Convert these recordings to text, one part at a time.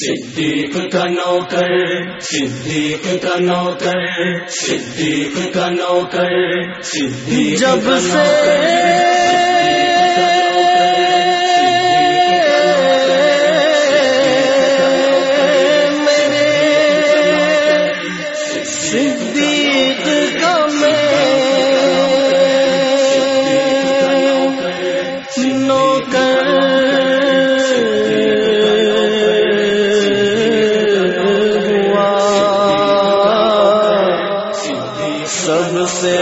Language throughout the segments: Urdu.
صدیق کا نوکر صدیق کا نوکر صدیق کا نوکر صدیق جب سے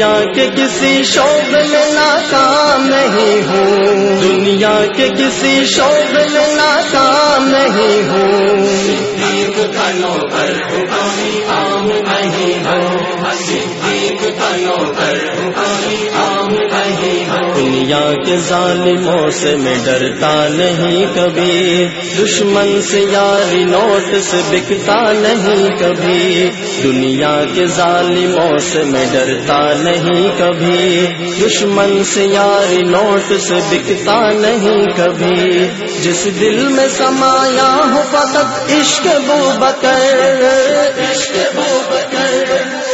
دنیا کے کسی شوق میں ناکام نہیں ہوں۔ دنیا کے کسی شوق میں ناکام نہیں ہوں۔ صدیق نوکر کوئی نہیں ہوں۔ صدیق دنیا کے ظالموں سے میں ڈرتا نہیں کبھی۔ دشمن سے یاری نوٹ سے بکتا نہیں کبھی۔ دنیا کے ظالموں سے میں ڈرتا نہیں کبھی۔ دشمن سے یاری نوٹ سے بکتا نہیں کبھی۔ جس دل میں سمایا ہو فقط عشق بو بکر۔ عشق بو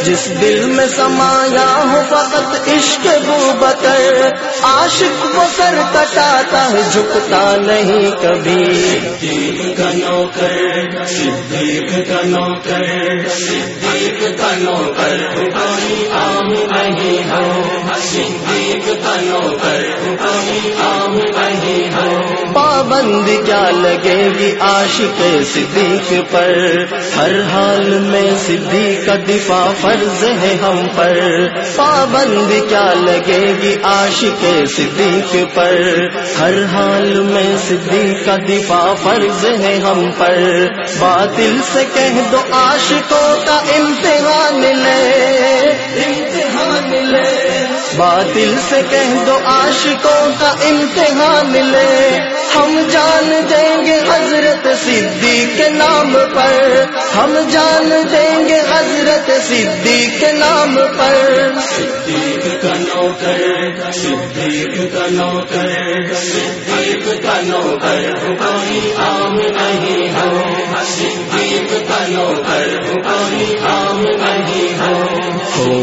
جس دل میں سمایا ہو فقط عشق بو بکر عاشق وہ سر کٹاتا ہے جھکتا نہیں کبھی۔ صدیق کا نوکر صدیق کا نوکر صدیق کا نوکر کوئی عام نہیں ہو۔ صدیق کا نوکر کوئی عام نہیں ہو۔ پابند کیا لگے گی عاشق صدیق پر؟ ہر حال میں صدیق کا دفاع فرض ہے ہم پر۔ پابند کیا لگے گی عاشق صدیق پر؟ ہر حال میں صدیق کا دفاع فرض ہے ہم پر۔ باطل سے کہہ دو عاشقوں کا امتحان لے امتحان لے باطل سے کہہ دو عاشقوں کا امتحان لے ہم جان دیں گے حضرت صدیق کے نام پر۔ ہم جان دیں گے حضرت صدیق کے نام پر۔ صدیق کا نوکر، صدیق کا نوکر، صدیق کا نوکر کوئی عام نہیں ہو۔ صدیق کا نوکر کوئی عام نہیں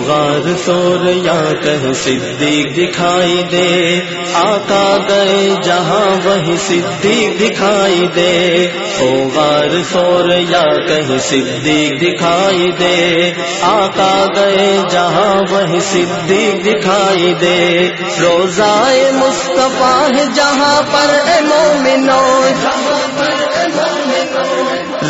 غار سور یا کہ صدیق دکھائی دے۔ آقا گئے جہاں وہی صدیق دکھائی دے۔ ہو غار سور یا کہ صدیق دکھائی دے۔ آقا گئے جہاں وہی صدیق دکھائی دے۔ روزائے مصطفیٰ ہے جہاں پر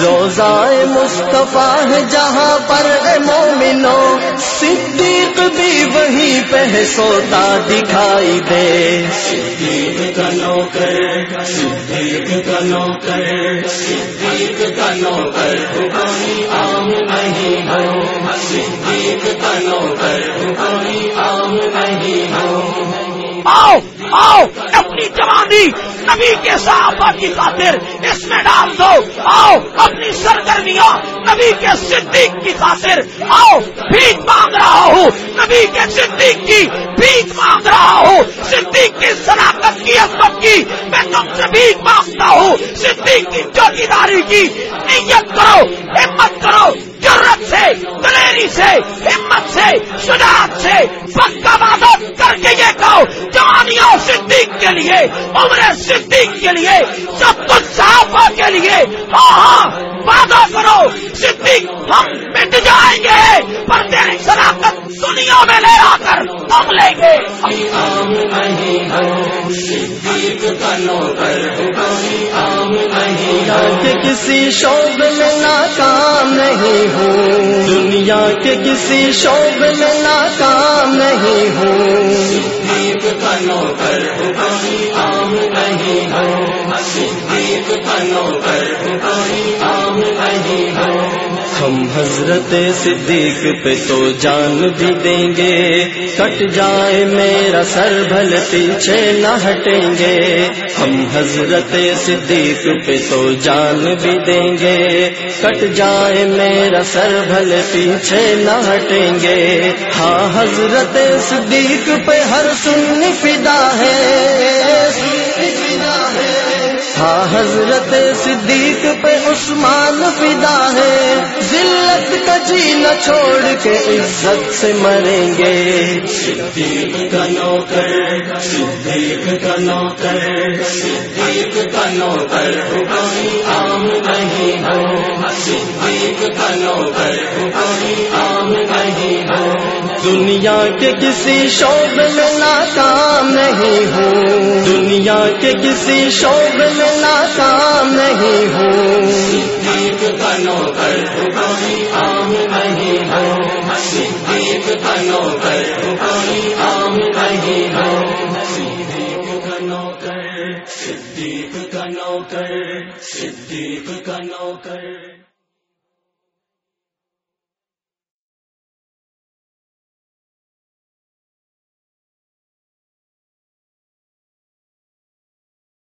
روزائے مصطفیٰ ہے جہاں پر اے مومنو صدیق بھی وہی پہ سوتا دکھائی دے۔ صدیق کا نوکر صدیق کا نوکر صدیق کا نوکر کوئی عام نہیں ہو۔ صدیق کا نوکر کوئی عام نہیں ہو۔ آؤ آؤ اپنی جوانی، نبی کے صحابہ کی خاطر اس میں ڈال دو۔ آؤ اپنی سرگرمیاں نبی کے صدیق کی خاطر، آؤ بھیک مانگ رہا ہوں۔ نبی کے صدیق کی بھیک مانگ رہا ہوں۔ صدیق کی صداقت کی عظمت کی میں تم سے بھیک مانگتا ہوں۔ صدیق کی چوکیداری کی نیت کرو، ہمت کرو۔ جرت سے، دلیری سے، ہمت سے، شجاعت سے پکا وعدہ کر کے یہ کہو، جوانیوں صدیق کے لیے، عمر صدیق کے لیے، سب کچھ صحابہ کے لیے ہاں ہاں وعدہ کرو، صدیق ہم مٹ جائیں گے، پر تیری صداقت دنیا میں لے آ کر ہم لیں گے۔ نہیں صدیق کا نوکر کے کسی شوق میں ناکام نہیں ہوں۔ دنیا کے کسی شوق میں ناکام نہیں ہوں۔ صدیق کا نوکر کوئی نہیں ہو نہیں ہو ہم حضرت صدیق پہ تو جان بھی دیں گے۔ کٹ جائے میرا سر بھل پیچھے نہ ہٹیں گے۔ ہم حضرت صدیق پہ تو جان بھی دیں گے۔ کٹ جائے میرا سر بھل پیچھے نہ ہٹیں گے۔ ہاں حضرت صدیق پہ ہر سن فدا ہے۔ ہاں حضرت صدیق پہ عثمان فدا ہے۔ ذلت کا جی نہ چھوڑ کے عزت سے مریں گے۔ صدیق کا نوکر، صدیق کا نوکر، صدیق کا نوکر کوئی عام نہیں ہو۔ صدیق کا نوکر کوئی عام نہیں دنیا کے کسی شعب میں ناکام نہیں ہوں۔ دنیا کے کسی شعب میں ناکام نہیں ہوں۔ صدیق کا نوکر کوئی عام نہیں ہو صدیق کا نوکر کوئی عام نہیں ہو کا نوکر صدیق کا نوکر صدیق کا نوکر